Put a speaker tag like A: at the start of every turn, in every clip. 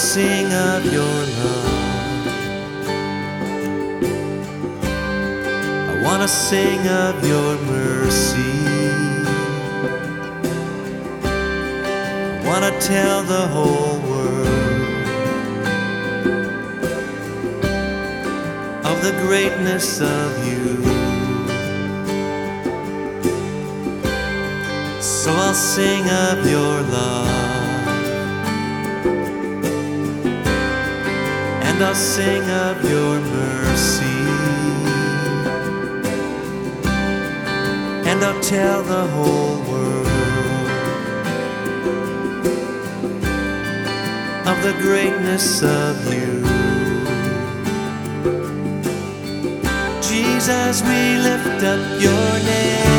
A: Sing of your love. I wanna sing of your mercy. I wanna tell the whole world of the greatness of you. So I'll sing of your love. And I'll sing of your mercy. And I'll tell the whole world of the greatness of you. Jesus, we lift up your name.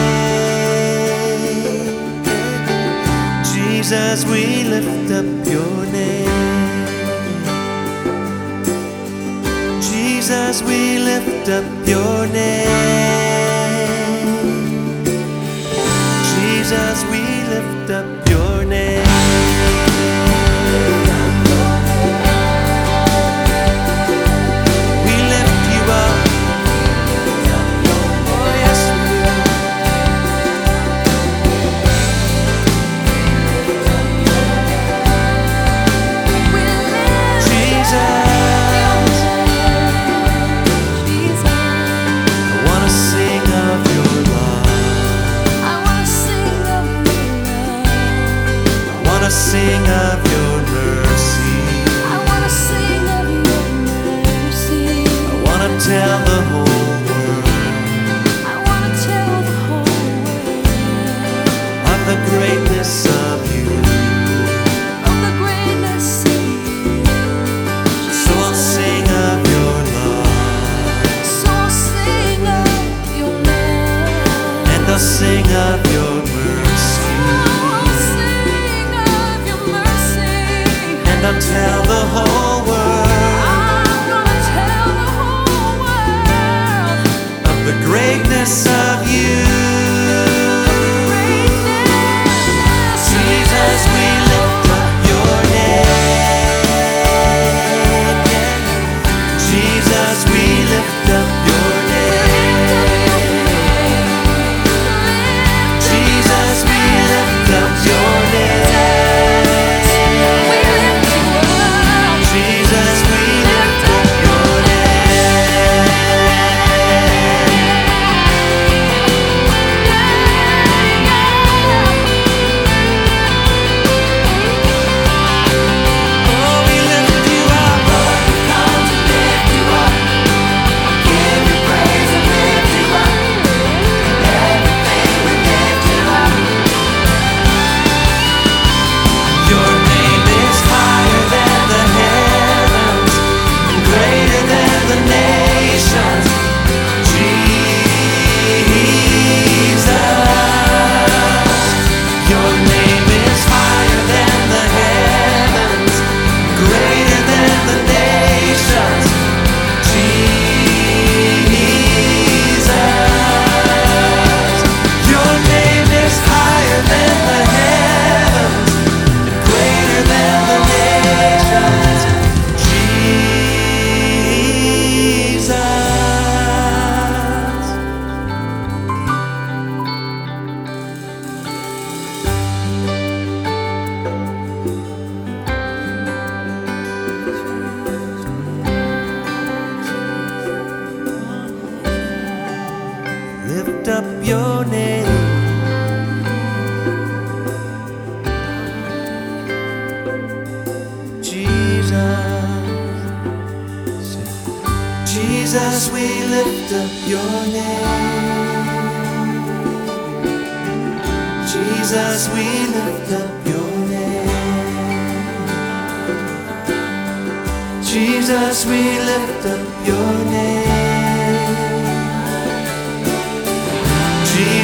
A: Jesus, we lift up your name. Jesus, we lift up your name. Jesus, we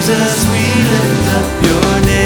A: Jesus, we lift up your name.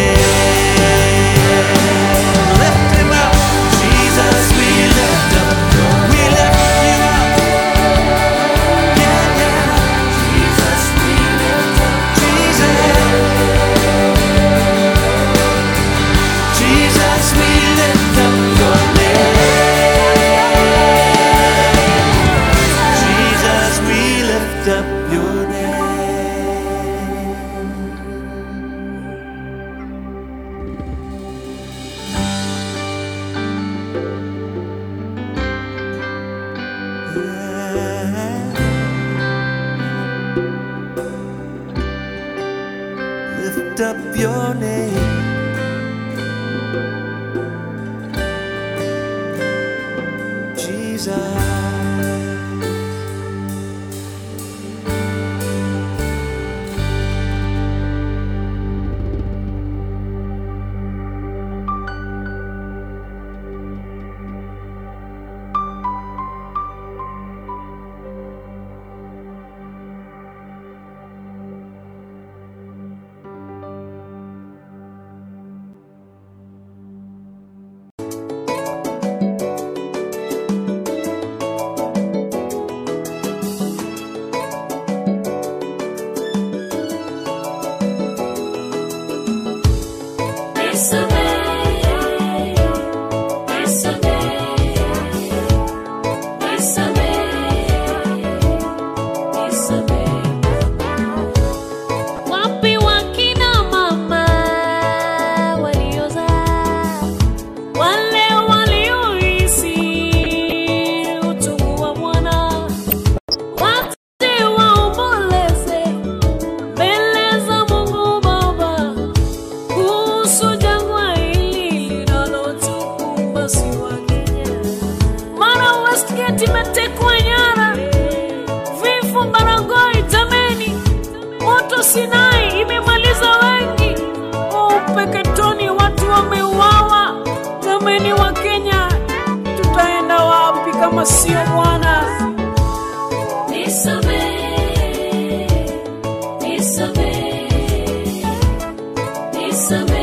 B: Nisamehe,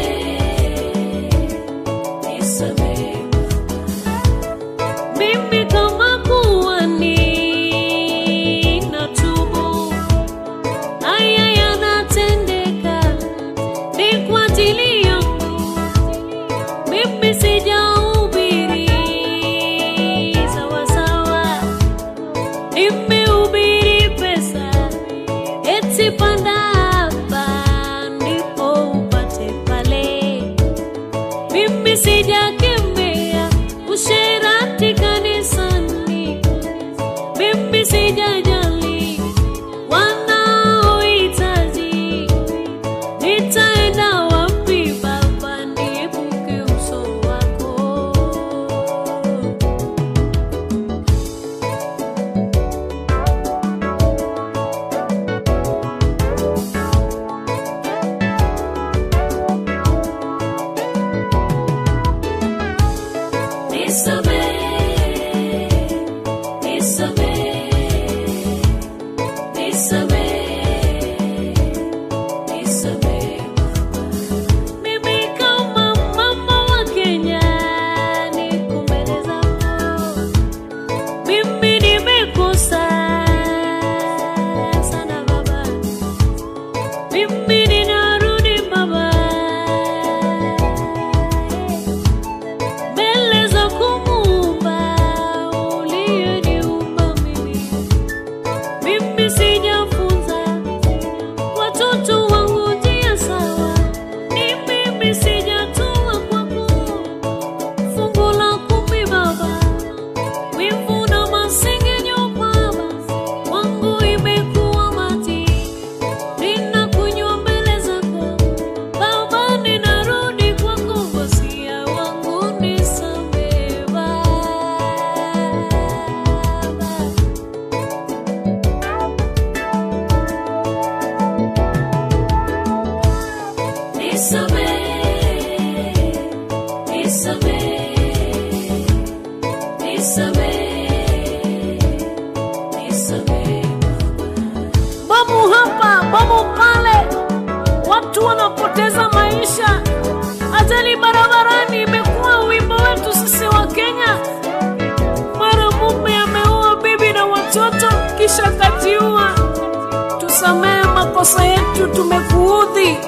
C: yetu tumekuudhi.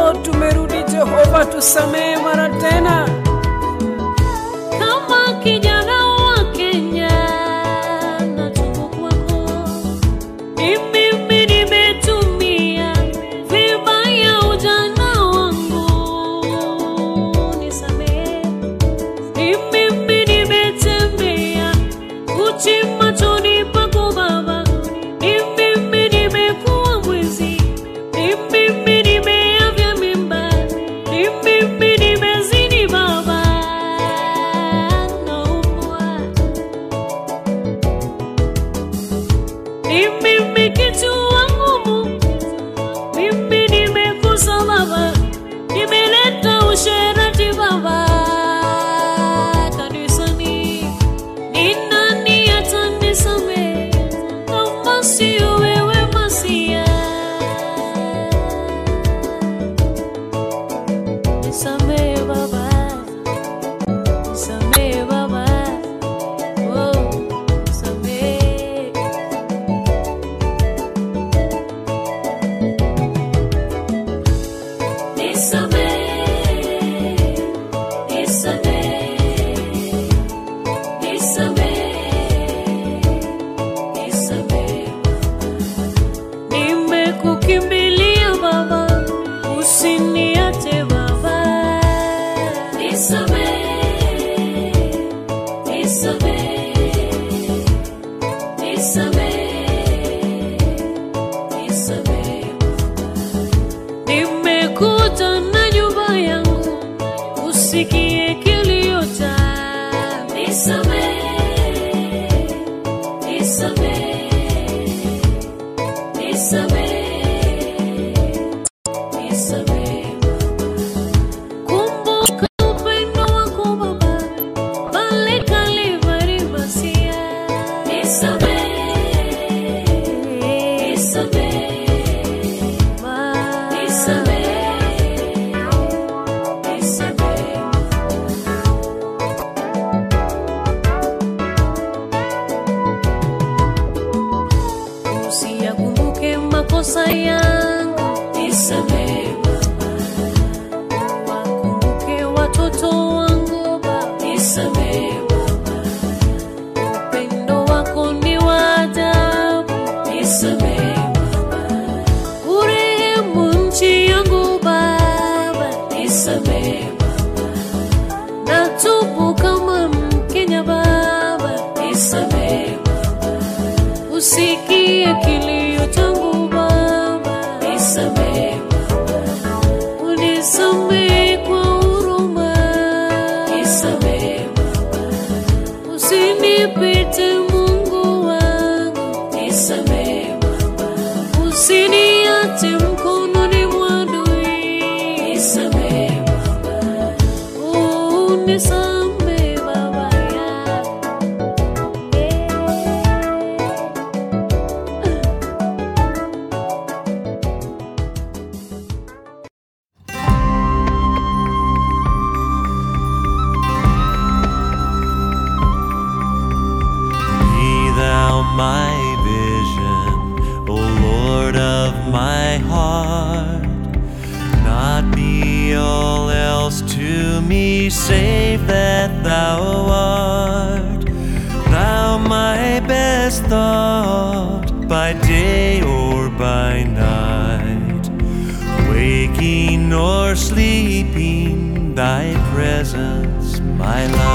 C: O, tumerudi Jehova, tusamehe mara tena.
B: give me. sayang. my love.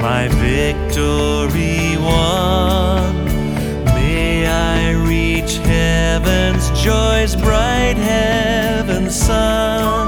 B: my
A: victory won. May I reach heaven's joy's bright heaven's sun.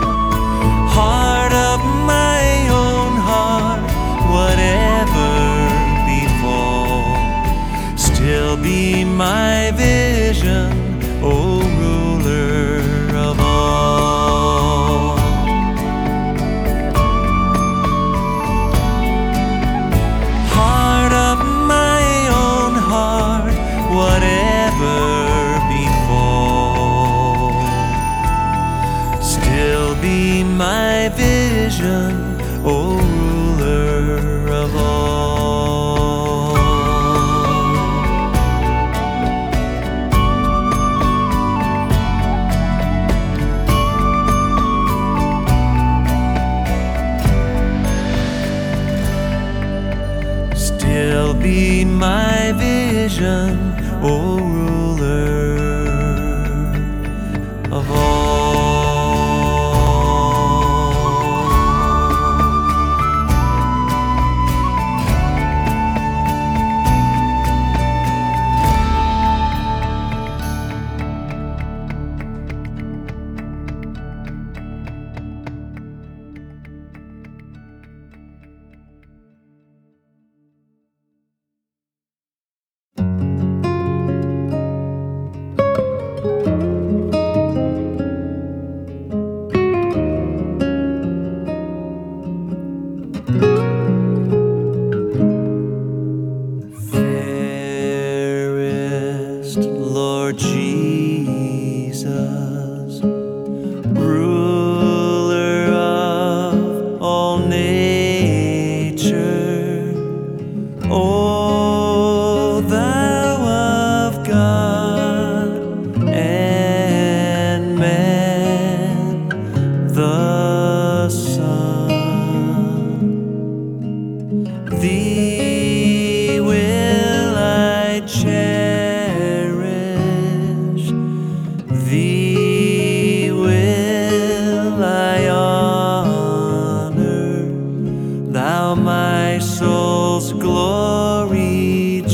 A: my vision. Oh.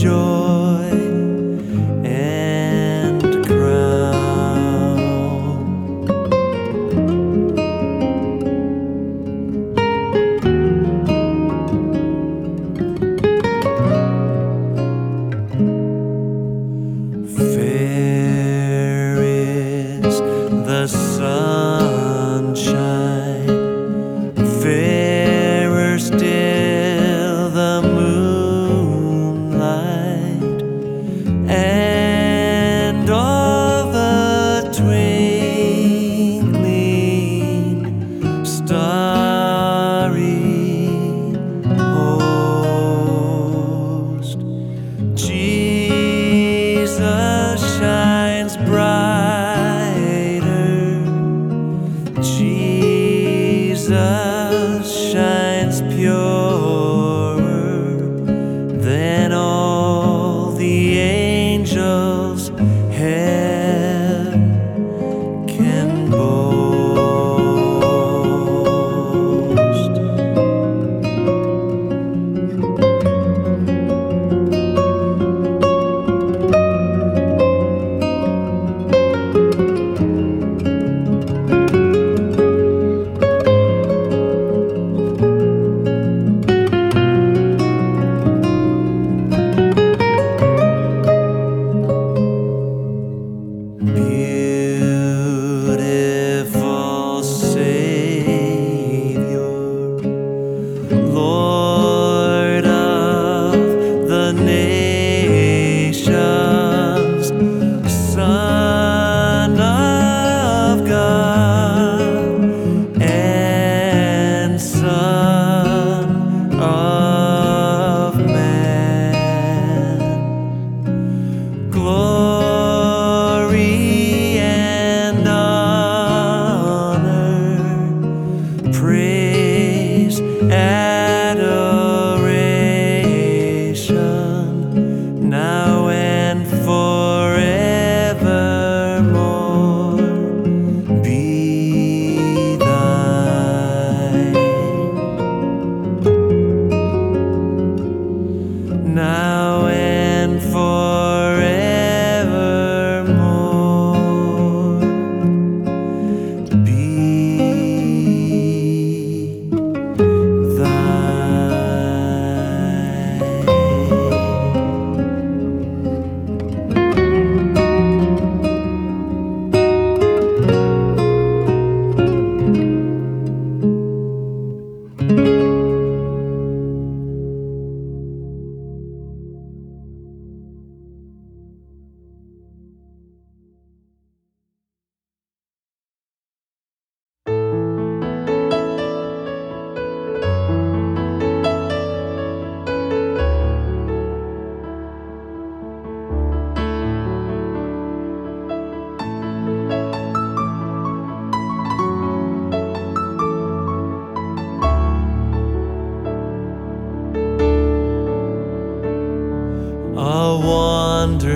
A: yo. desire.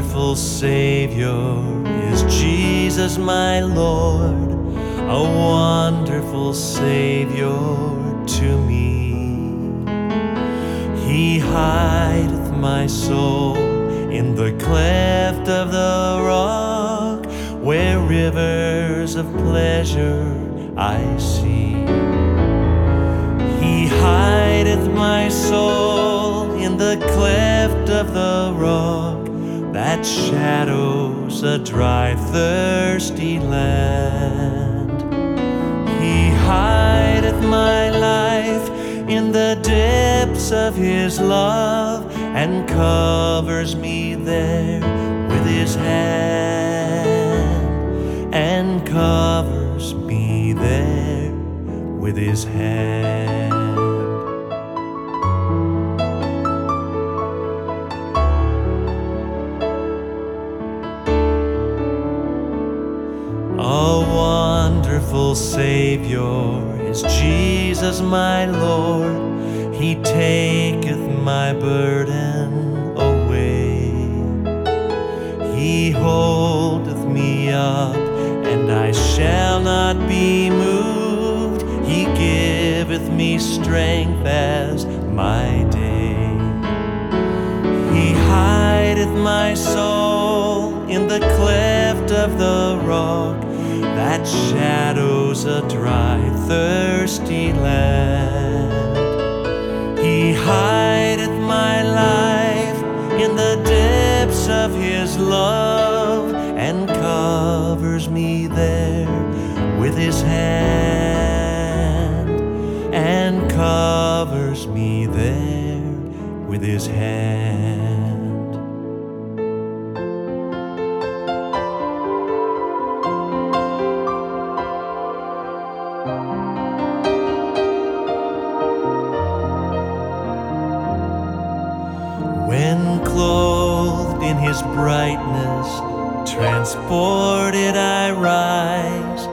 A: Wonderful Savior is Jesus my Lord, a wonderful Savior to me. He hideth my soul in the cleft of the rock, where rivers of pleasure I see. He hideth my soul in the cleft of the rock that shadows a dry, thirsty land. He hideth my life in the depths of his love and covers me there with his hand and covers me there with his hand. Savior is Jesus my Lord. He taketh my burden away. He holdeth me up, and I shall not be moved. He giveth me strength as my day. He hideth my soul in the cleft of the rock that shadows a dry, thirsty land. He hideth my life in the depths of his brightness, transported I rise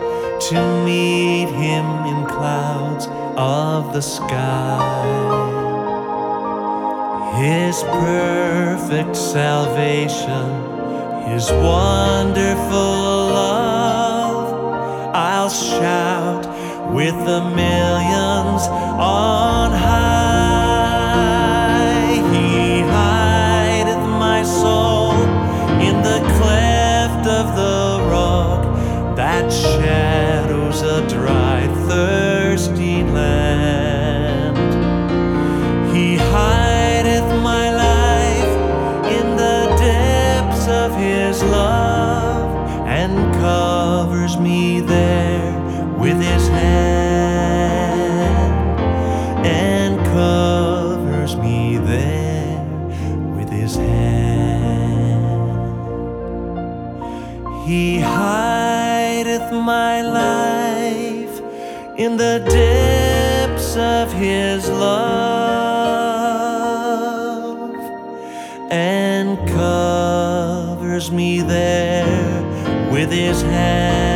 A: to meet him in clouds of the sky. His perfect salvation, His wonderful love, I'll shout with the millions on high. He my life in the depths of his love and covers me there with his hand